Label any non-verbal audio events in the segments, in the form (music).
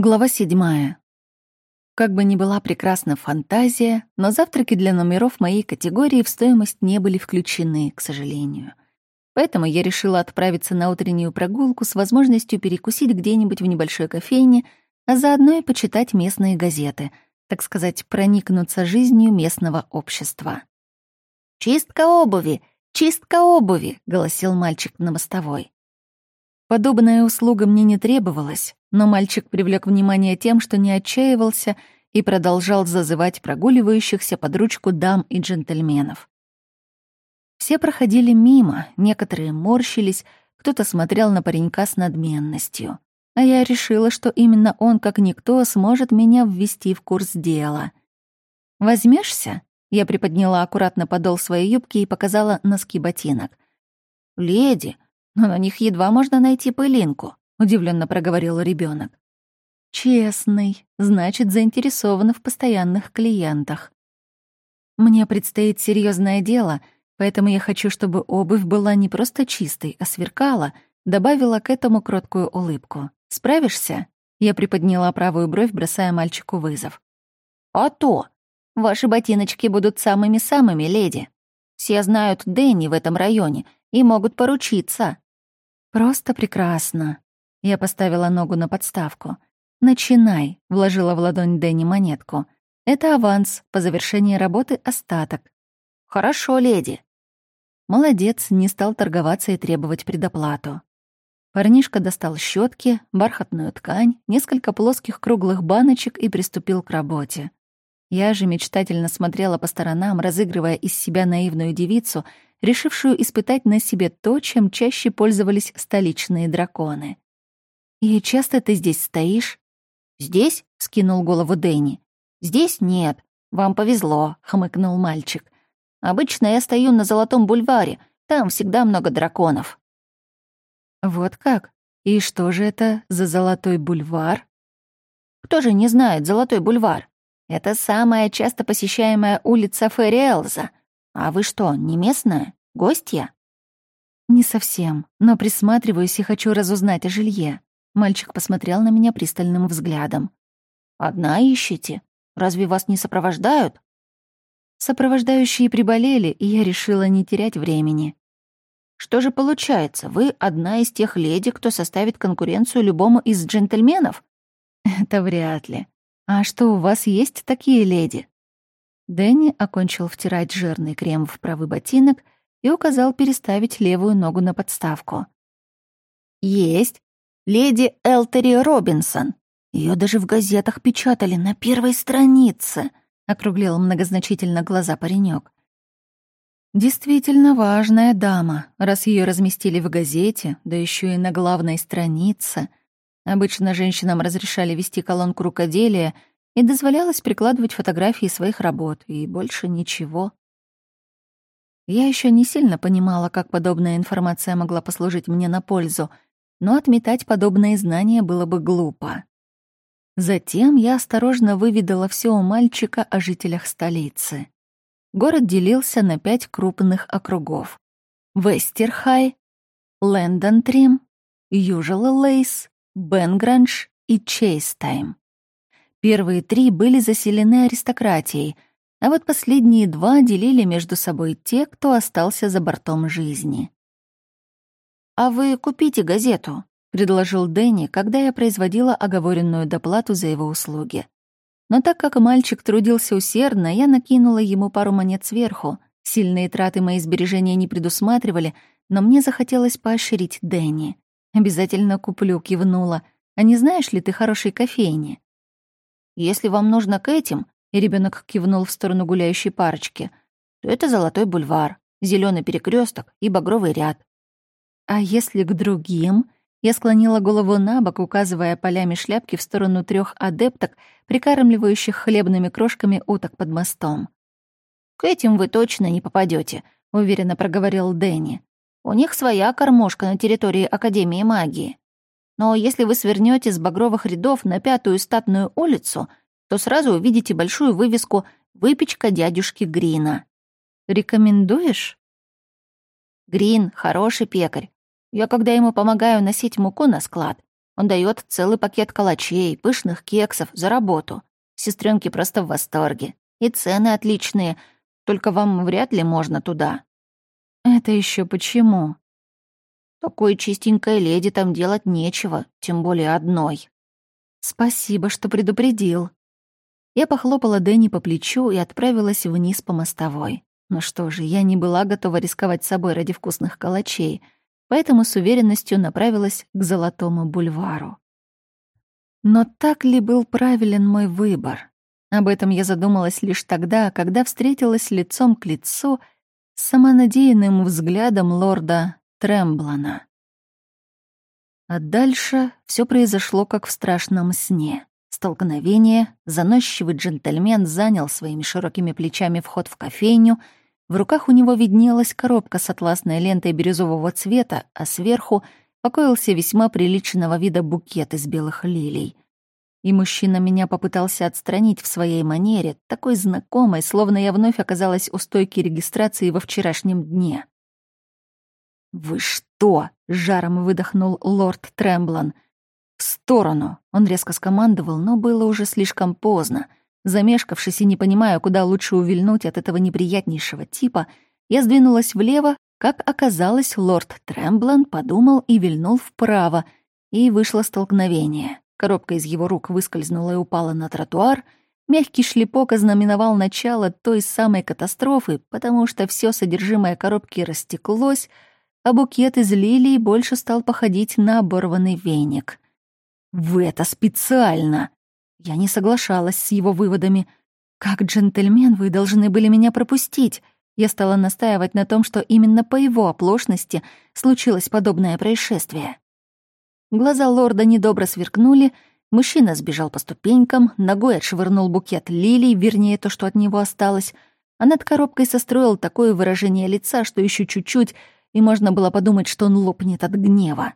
Глава седьмая. Как бы ни была прекрасна фантазия, но завтраки для номеров моей категории в стоимость не были включены, к сожалению. Поэтому я решила отправиться на утреннюю прогулку с возможностью перекусить где-нибудь в небольшой кофейне, а заодно и почитать местные газеты, так сказать, проникнуться жизнью местного общества. «Чистка обуви! Чистка обуви!» — голосил мальчик на мостовой. Подобная услуга мне не требовалась, но мальчик привлек внимание тем, что не отчаивался и продолжал зазывать прогуливающихся под ручку дам и джентльменов. Все проходили мимо, некоторые морщились, кто-то смотрел на паренька с надменностью. А я решила, что именно он, как никто, сможет меня ввести в курс дела. Возьмешься? Я приподняла аккуратно подол своей юбки и показала носки ботинок. «Леди, но на них едва можно найти пылинку», — удивленно проговорил ребенок. «Честный, значит, заинтересован в постоянных клиентах. Мне предстоит серьезное дело, поэтому я хочу, чтобы обувь была не просто чистой, а сверкала», добавила к этому кроткую улыбку. «Справишься?» Я приподняла правую бровь, бросая мальчику вызов. «А то! Ваши ботиночки будут самыми-самыми, леди. Все знают Дэнни в этом районе и могут поручиться. «Просто прекрасно». Я поставила ногу на подставку. «Начинай», — вложила в ладонь Дэнни монетку. «Это аванс, по завершении работы остаток». «Хорошо, леди». Молодец, не стал торговаться и требовать предоплату. Парнишка достал щетки, бархатную ткань, несколько плоских круглых баночек и приступил к работе. Я же мечтательно смотрела по сторонам, разыгрывая из себя наивную девицу — решившую испытать на себе то, чем чаще пользовались столичные драконы. «И часто ты здесь стоишь?» «Здесь?» — скинул голову Дэнни. «Здесь нет. Вам повезло», — хмыкнул мальчик. «Обычно я стою на Золотом бульваре. Там всегда много драконов». «Вот как? И что же это за Золотой бульвар?» «Кто же не знает Золотой бульвар? Это самая часто посещаемая улица Ферриэлза. «А вы что, не местная? Гостья?» «Не совсем, но присматриваюсь и хочу разузнать о жилье». Мальчик посмотрел на меня пристальным взглядом. «Одна ищете? Разве вас не сопровождают?» Сопровождающие приболели, и я решила не терять времени. «Что же получается, вы одна из тех леди, кто составит конкуренцию любому из джентльменов?» (laughs) «Это вряд ли. А что, у вас есть такие леди?» Дэнни окончил втирать жирный крем в правый ботинок и указал переставить левую ногу на подставку. «Есть. Леди Элтери Робинсон. Ее даже в газетах печатали на первой странице», — округлил многозначительно глаза паренек. «Действительно важная дама, раз ее разместили в газете, да еще и на главной странице. Обычно женщинам разрешали вести колонку рукоделия — и дозволялось прикладывать фотографии своих работ, и больше ничего. Я еще не сильно понимала, как подобная информация могла послужить мне на пользу, но отметать подобные знания было бы глупо. Затем я осторожно выведала все у мальчика о жителях столицы. Город делился на пять крупных округов. Вестерхай, Лэндон-Трим, Южела-Лейс, Бенгранж и Чейстайм. Первые три были заселены аристократией, а вот последние два делили между собой те, кто остался за бортом жизни. «А вы купите газету», — предложил Дэнни, когда я производила оговоренную доплату за его услуги. Но так как мальчик трудился усердно, я накинула ему пару монет сверху. Сильные траты мои сбережения не предусматривали, но мне захотелось поощрить Дэнни. «Обязательно куплю», — кивнула. «А не знаешь ли ты хорошей кофейни?» Если вам нужно к этим, и ребенок кивнул в сторону гуляющей парочки, то это Золотой бульвар, зеленый перекресток и багровый ряд. А если к другим? Я склонила голову на бок, указывая полями шляпки в сторону трех адепток, прикармливающих хлебными крошками уток под мостом. «К этим вы точно не попадете, уверенно проговорил Дэнни. «У них своя кормушка на территории Академии магии. Но если вы свернете с багровых рядов на пятую статную улицу, то сразу увидите большую вывеску «Выпечка дядюшки Грина». Рекомендуешь? Грин — хороший пекарь. Я, когда ему помогаю носить муку на склад, Он дает целый пакет калачей, пышных кексов за работу. Сестренки просто в восторге. И цены отличные, только вам вряд ли можно туда». «Это еще почему?» «Такой чистенькой леди там делать нечего, тем более одной». «Спасибо, что предупредил». Я похлопала Дэнни по плечу и отправилась вниз по мостовой. Ну что же, я не была готова рисковать собой ради вкусных калачей, поэтому с уверенностью направилась к Золотому бульвару. Но так ли был правилен мой выбор? Об этом я задумалась лишь тогда, когда встретилась лицом к лицу с самонадеянным взглядом лорда Тремблана. А дальше все произошло как в страшном сне. Столкновение, заносчивый джентльмен занял своими широкими плечами вход в кофейню, в руках у него виднелась коробка с атласной лентой бирюзового цвета, а сверху покоился весьма приличного вида букет из белых лилий. И мужчина меня попытался отстранить в своей манере, такой знакомой, словно я вновь оказалась у стойки регистрации во вчерашнем дне. «Вы что?» — жаром выдохнул лорд Тремблан. «В сторону!» — он резко скомандовал, но было уже слишком поздно. Замешкавшись и не понимая, куда лучше увильнуть от этого неприятнейшего типа, я сдвинулась влево, как оказалось, лорд Тремблан подумал и вильнул вправо, и вышло столкновение. Коробка из его рук выскользнула и упала на тротуар. Мягкий шлепок ознаменовал начало той самой катастрофы, потому что все содержимое коробки растеклось, а букет из лилий больше стал походить на оборванный веник. «Вы это специально!» Я не соглашалась с его выводами. «Как джентльмен вы должны были меня пропустить!» Я стала настаивать на том, что именно по его оплошности случилось подобное происшествие. Глаза лорда недобро сверкнули, мужчина сбежал по ступенькам, ногой отшвырнул букет лилий, вернее, то, что от него осталось, а над коробкой состроил такое выражение лица, что еще чуть-чуть, и можно было подумать, что он лопнет от гнева.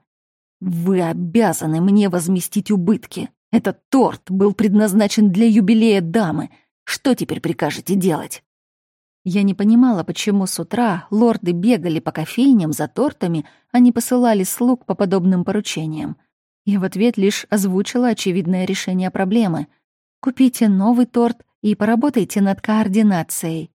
«Вы обязаны мне возместить убытки. Этот торт был предназначен для юбилея дамы. Что теперь прикажете делать?» Я не понимала, почему с утра лорды бегали по кофейням за тортами, а не посылали слуг по подобным поручениям. Я в ответ лишь озвучила очевидное решение проблемы. «Купите новый торт и поработайте над координацией».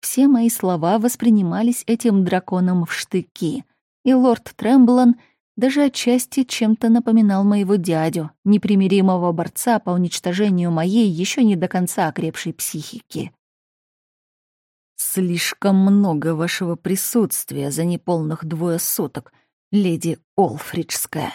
Все мои слова воспринимались этим драконом в штыки, и лорд Тремблан даже отчасти чем-то напоминал моего дядю, непримиримого борца по уничтожению моей еще не до конца окрепшей психики. «Слишком много вашего присутствия за неполных двое суток, леди Олфриджская.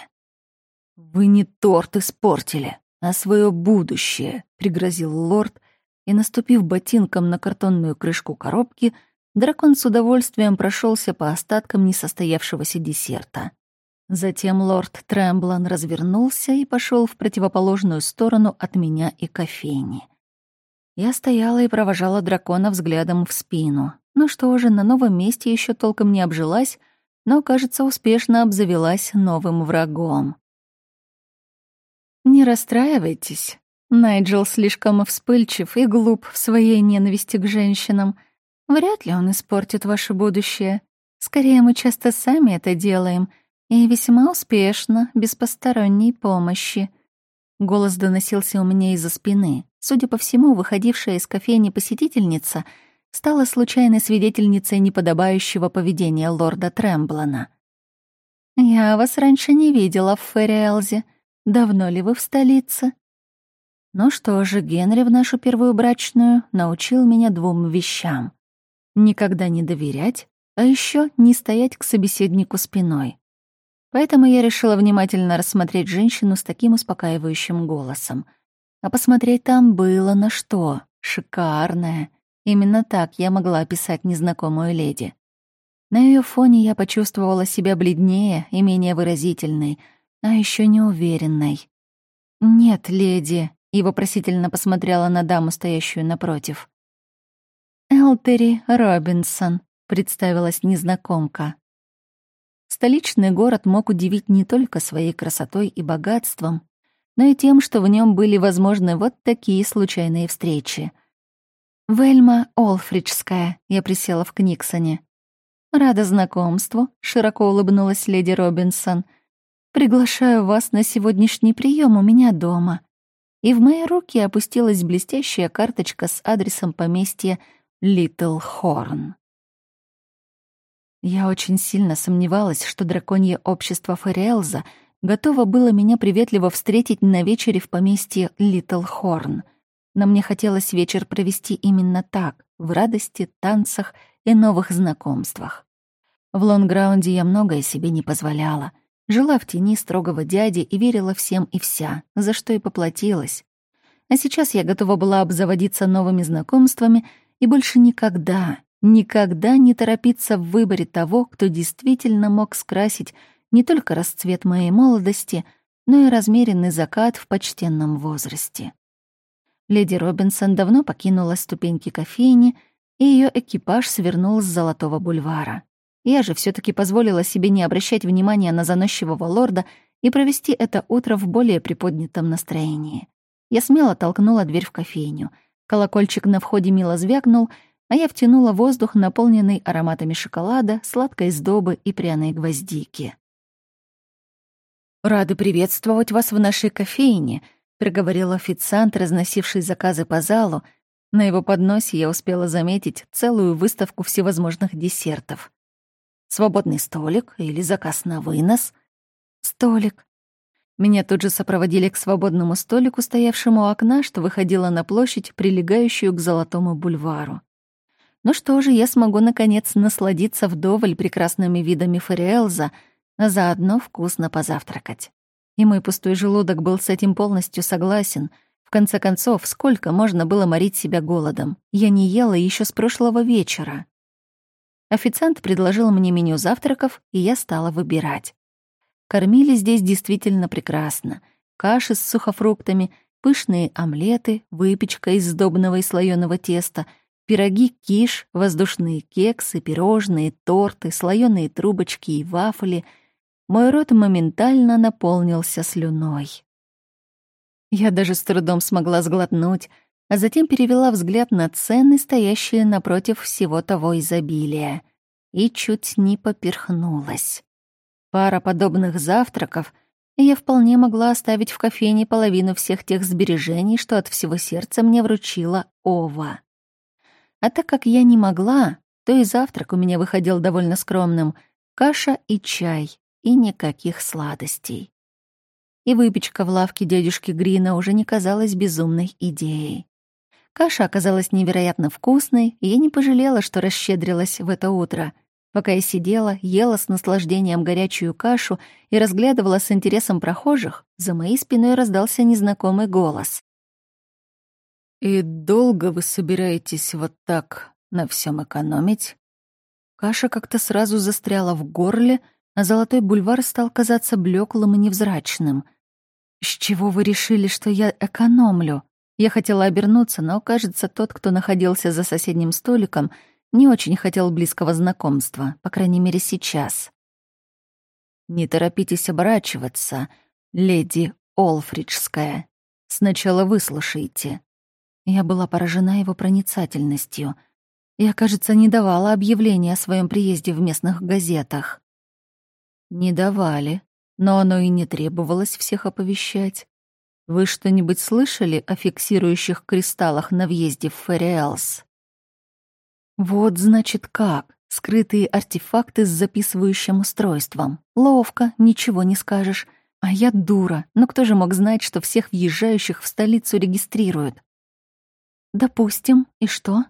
Вы не торт испортили, а свое будущее», — пригрозил лорд, и, наступив ботинком на картонную крышку коробки, дракон с удовольствием прошелся по остаткам несостоявшегося десерта. Затем лорд Трэмблан развернулся и пошел в противоположную сторону от меня и кофейни. Я стояла и провожала дракона взглядом в спину. Ну что же, на новом месте еще толком не обжилась, но, кажется, успешно обзавелась новым врагом. «Не расстраивайтесь. Найджел слишком вспыльчив и глуп в своей ненависти к женщинам. Вряд ли он испортит ваше будущее. Скорее, мы часто сами это делаем, и весьма успешно, без посторонней помощи». Голос доносился у меня из-за спины. Судя по всему, выходившая из кофейни посетительница стала случайной свидетельницей неподобающего поведения лорда Тремблана. «Я вас раньше не видела в Ферриэлзе. Давно ли вы в столице?» Ну что же, Генри в нашу первую брачную научил меня двум вещам. Никогда не доверять, а еще не стоять к собеседнику спиной. Поэтому я решила внимательно рассмотреть женщину с таким успокаивающим голосом. А посмотреть там было на что. Шикарная. Именно так я могла описать незнакомую леди. На ее фоне я почувствовала себя бледнее и менее выразительной, а еще неуверенной. «Нет, леди», — и вопросительно посмотрела на даму, стоящую напротив. «Элтери Робинсон», — представилась незнакомка. Столичный город мог удивить не только своей красотой и богатством, но и тем, что в нем были возможны вот такие случайные встречи. «Вельма Олфриджская», — я присела в Книксоне. «Рада знакомству», — широко улыбнулась леди Робинсон. приглашаю вас на сегодняшний прием у меня дома». И в мои руки опустилась блестящая карточка с адресом поместья Литл Хорн. Я очень сильно сомневалась, что драконье общество Фериэлза готово было меня приветливо встретить на вечере в поместье Литл Хорн. Но мне хотелось вечер провести именно так, в радости, танцах и новых знакомствах. В лонграунде я многое себе не позволяла. Жила в тени строгого дяди и верила всем и вся, за что и поплатилась. А сейчас я готова была обзаводиться новыми знакомствами и больше никогда, никогда не торопиться в выборе того, кто действительно мог скрасить не только расцвет моей молодости, но и размеренный закат в почтенном возрасте. Леди Робинсон давно покинула ступеньки кофейни, и ее экипаж свернул с Золотого бульвара. Я же все таки позволила себе не обращать внимания на заносчивого лорда и провести это утро в более приподнятом настроении. Я смело толкнула дверь в кофейню. Колокольчик на входе мило звякнул, а я втянула воздух, наполненный ароматами шоколада, сладкой сдобы и пряной гвоздики. «Рады приветствовать вас в нашей кофейне», — проговорил официант, разносивший заказы по залу. На его подносе я успела заметить целую выставку всевозможных десертов. Свободный столик или заказ на вынос? Столик. Меня тут же сопроводили к свободному столику, стоявшему у окна, что выходило на площадь, прилегающую к Золотому бульвару. Ну что же, я смогу, наконец, насладиться вдоволь прекрасными видами Фориэлза, а заодно вкусно позавтракать. И мой пустой желудок был с этим полностью согласен. В конце концов, сколько можно было морить себя голодом? Я не ела еще с прошлого вечера. Официант предложил мне меню завтраков, и я стала выбирать. Кормили здесь действительно прекрасно. Каши с сухофруктами, пышные омлеты, выпечка из сдобного и слоёного теста, пироги киш, воздушные кексы, пирожные, торты, слоёные трубочки и вафли. Мой рот моментально наполнился слюной. Я даже с трудом смогла сглотнуть, а затем перевела взгляд на цены, стоящие напротив всего того изобилия, и чуть не поперхнулась. Пара подобных завтраков, и я вполне могла оставить в кофейне половину всех тех сбережений, что от всего сердца мне вручила Ова. А так как я не могла, то и завтрак у меня выходил довольно скромным — каша и чай, и никаких сладостей. И выпечка в лавке дядюшки Грина уже не казалась безумной идеей. Каша оказалась невероятно вкусной, и я не пожалела, что расщедрилась в это утро. Пока я сидела, ела с наслаждением горячую кашу и разглядывала с интересом прохожих, за моей спиной раздался незнакомый голос. «И долго вы собираетесь вот так на всем экономить?» Каша как-то сразу застряла в горле, а золотой бульвар стал казаться блеклым и невзрачным. «С чего вы решили, что я экономлю?» Я хотела обернуться, но, кажется, тот, кто находился за соседним столиком, не очень хотел близкого знакомства, по крайней мере, сейчас. «Не торопитесь оборачиваться, леди Олфриджская. Сначала выслушайте». Я была поражена его проницательностью. Я, кажется, не давала объявления о своем приезде в местных газетах. Не давали, но оно и не требовалось всех оповещать. Вы что-нибудь слышали о фиксирующих кристаллах на въезде в Фериэлс? Вот, значит, как. Скрытые артефакты с записывающим устройством. Ловко, ничего не скажешь. А я дура. Но кто же мог знать, что всех въезжающих в столицу регистрируют? Допустим. И что?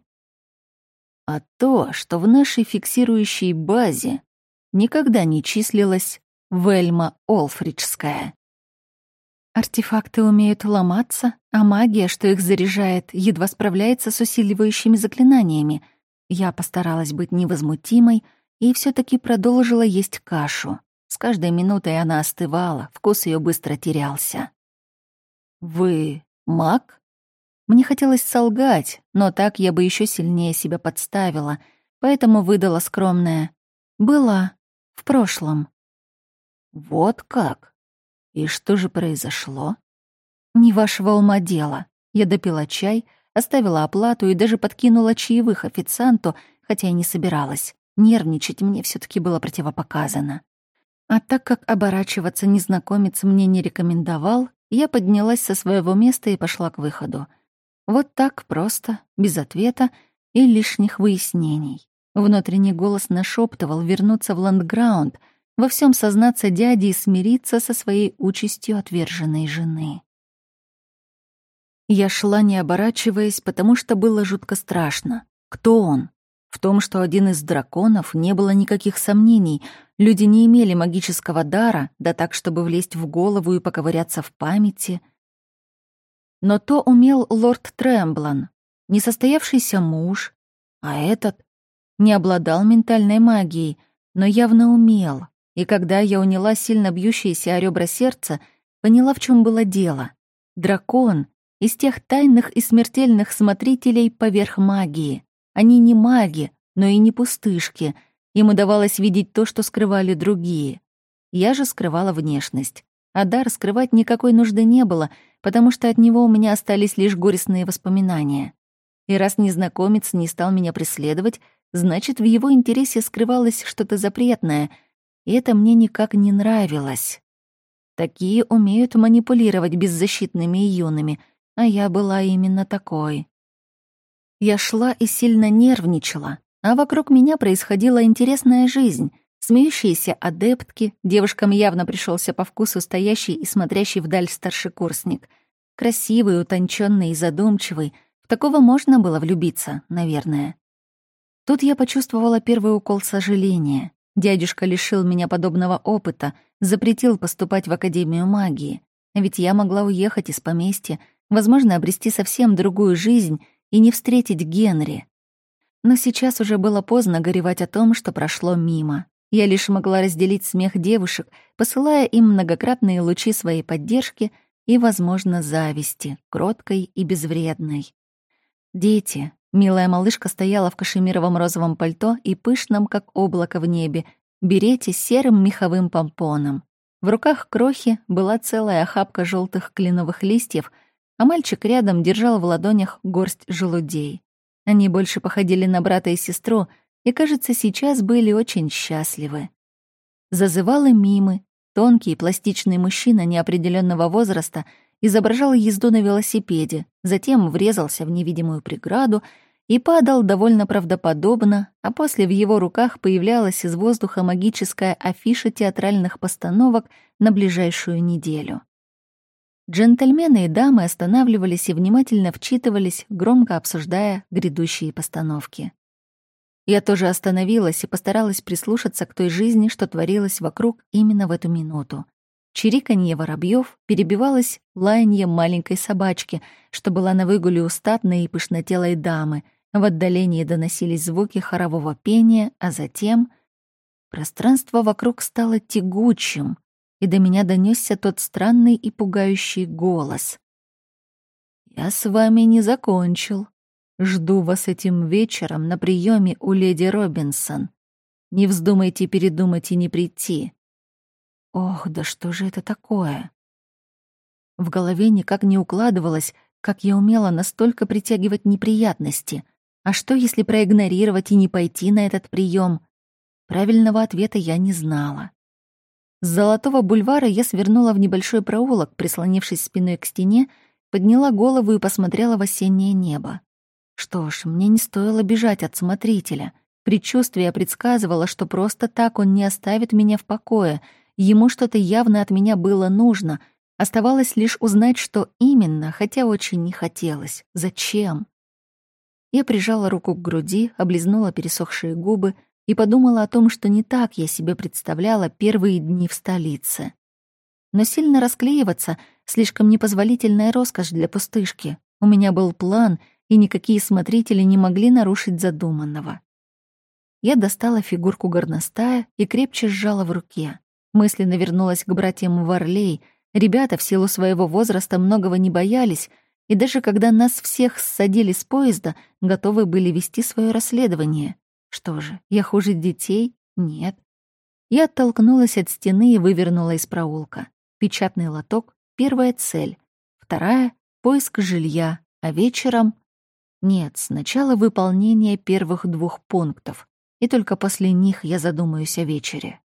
А то, что в нашей фиксирующей базе никогда не числилась Вельма Олфриджская. Артефакты умеют ломаться, а магия, что их заряжает, едва справляется с усиливающими заклинаниями. Я постаралась быть невозмутимой и все таки продолжила есть кашу. С каждой минутой она остывала, вкус ее быстро терялся. «Вы маг?» Мне хотелось солгать, но так я бы еще сильнее себя подставила, поэтому выдала скромное. «Была. В прошлом». «Вот как?» И что же произошло? Не вашего ума дело. Я допила чай, оставила оплату и даже подкинула чаевых официанту, хотя и не собиралась. Нервничать мне все таки было противопоказано. А так как оборачиваться незнакомец мне не рекомендовал, я поднялась со своего места и пошла к выходу. Вот так просто, без ответа и лишних выяснений. Внутренний голос нашептывал вернуться в ландграунд, во всем сознаться дяде и смириться со своей участью отверженной жены. Я шла, не оборачиваясь, потому что было жутко страшно. Кто он? В том, что один из драконов, не было никаких сомнений. Люди не имели магического дара, да так, чтобы влезть в голову и поковыряться в памяти. Но то умел лорд Тремблан, несостоявшийся муж, а этот не обладал ментальной магией, но явно умел. И когда я уняла сильно бьющееся о ребра сердца, поняла, в чем было дело. Дракон из тех тайных и смертельных смотрителей поверх магии. Они не маги, но и не пустышки. Им удавалось видеть то, что скрывали другие. Я же скрывала внешность. А дар скрывать никакой нужды не было, потому что от него у меня остались лишь горестные воспоминания. И раз незнакомец не стал меня преследовать, значит, в его интересе скрывалось что-то запретное, и это мне никак не нравилось. Такие умеют манипулировать беззащитными и юными — а я была именно такой. Я шла и сильно нервничала, а вокруг меня происходила интересная жизнь. Смеющиеся адептки, девушкам явно пришелся по вкусу стоящий и смотрящий вдаль старшекурсник. Красивый, утонченный и задумчивый. В такого можно было влюбиться, наверное. Тут я почувствовала первый укол сожаления. Дядюшка лишил меня подобного опыта, запретил поступать в Академию магии. Ведь я могла уехать из поместья, возможно, обрести совсем другую жизнь и не встретить Генри. Но сейчас уже было поздно горевать о том, что прошло мимо. Я лишь могла разделить смех девушек, посылая им многократные лучи своей поддержки и, возможно, зависти, кроткой и безвредной. Дети. Милая малышка стояла в кашемировом розовом пальто и пышном, как облако в небе, берете серым меховым помпоном. В руках крохи была целая охапка желтых кленовых листьев — а мальчик рядом держал в ладонях горсть желудей. Они больше походили на брата и сестру, и, кажется, сейчас были очень счастливы. Зазывалы мимы, тонкий пластичный мужчина неопределенного возраста изображал езду на велосипеде, затем врезался в невидимую преграду и падал довольно правдоподобно, а после в его руках появлялась из воздуха магическая афиша театральных постановок на ближайшую неделю. Джентльмены и дамы останавливались и внимательно вчитывались, громко обсуждая грядущие постановки. Я тоже остановилась и постаралась прислушаться к той жизни, что творилось вокруг именно в эту минуту. Чириканье воробьев перебивалось лаяньем маленькой собачки, что была на выгуле у статной и пышнотелой дамы. В отдалении доносились звуки хорового пения, а затем... Пространство вокруг стало тягучим, и до меня донесся тот странный и пугающий голос. «Я с вами не закончил. Жду вас этим вечером на приеме у леди Робинсон. Не вздумайте передумать и не прийти». Ох, да что же это такое? В голове никак не укладывалось, как я умела настолько притягивать неприятности. А что, если проигнорировать и не пойти на этот прием? Правильного ответа я не знала. С Золотого бульвара я свернула в небольшой проулок, прислонившись спиной к стене, подняла голову и посмотрела в осеннее небо. Что ж, мне не стоило бежать от смотрителя. Предчувствие предсказывало, что просто так он не оставит меня в покое. Ему что-то явно от меня было нужно. Оставалось лишь узнать, что именно, хотя очень не хотелось. Зачем? Я прижала руку к груди, облизнула пересохшие губы — и подумала о том, что не так я себе представляла первые дни в столице. Но сильно расклеиваться — слишком непозволительная роскошь для пустышки. У меня был план, и никакие смотрители не могли нарушить задуманного. Я достала фигурку горностая и крепче сжала в руке. Мысленно вернулась к братьям Варлей. Ребята в силу своего возраста многого не боялись, и даже когда нас всех ссадили с поезда, готовы были вести свое расследование. Что же, я хуже детей? Нет. Я оттолкнулась от стены и вывернула из проулка. Печатный лоток — первая цель. Вторая — поиск жилья, а вечером... Нет, сначала выполнение первых двух пунктов, и только после них я задумаюсь о вечере.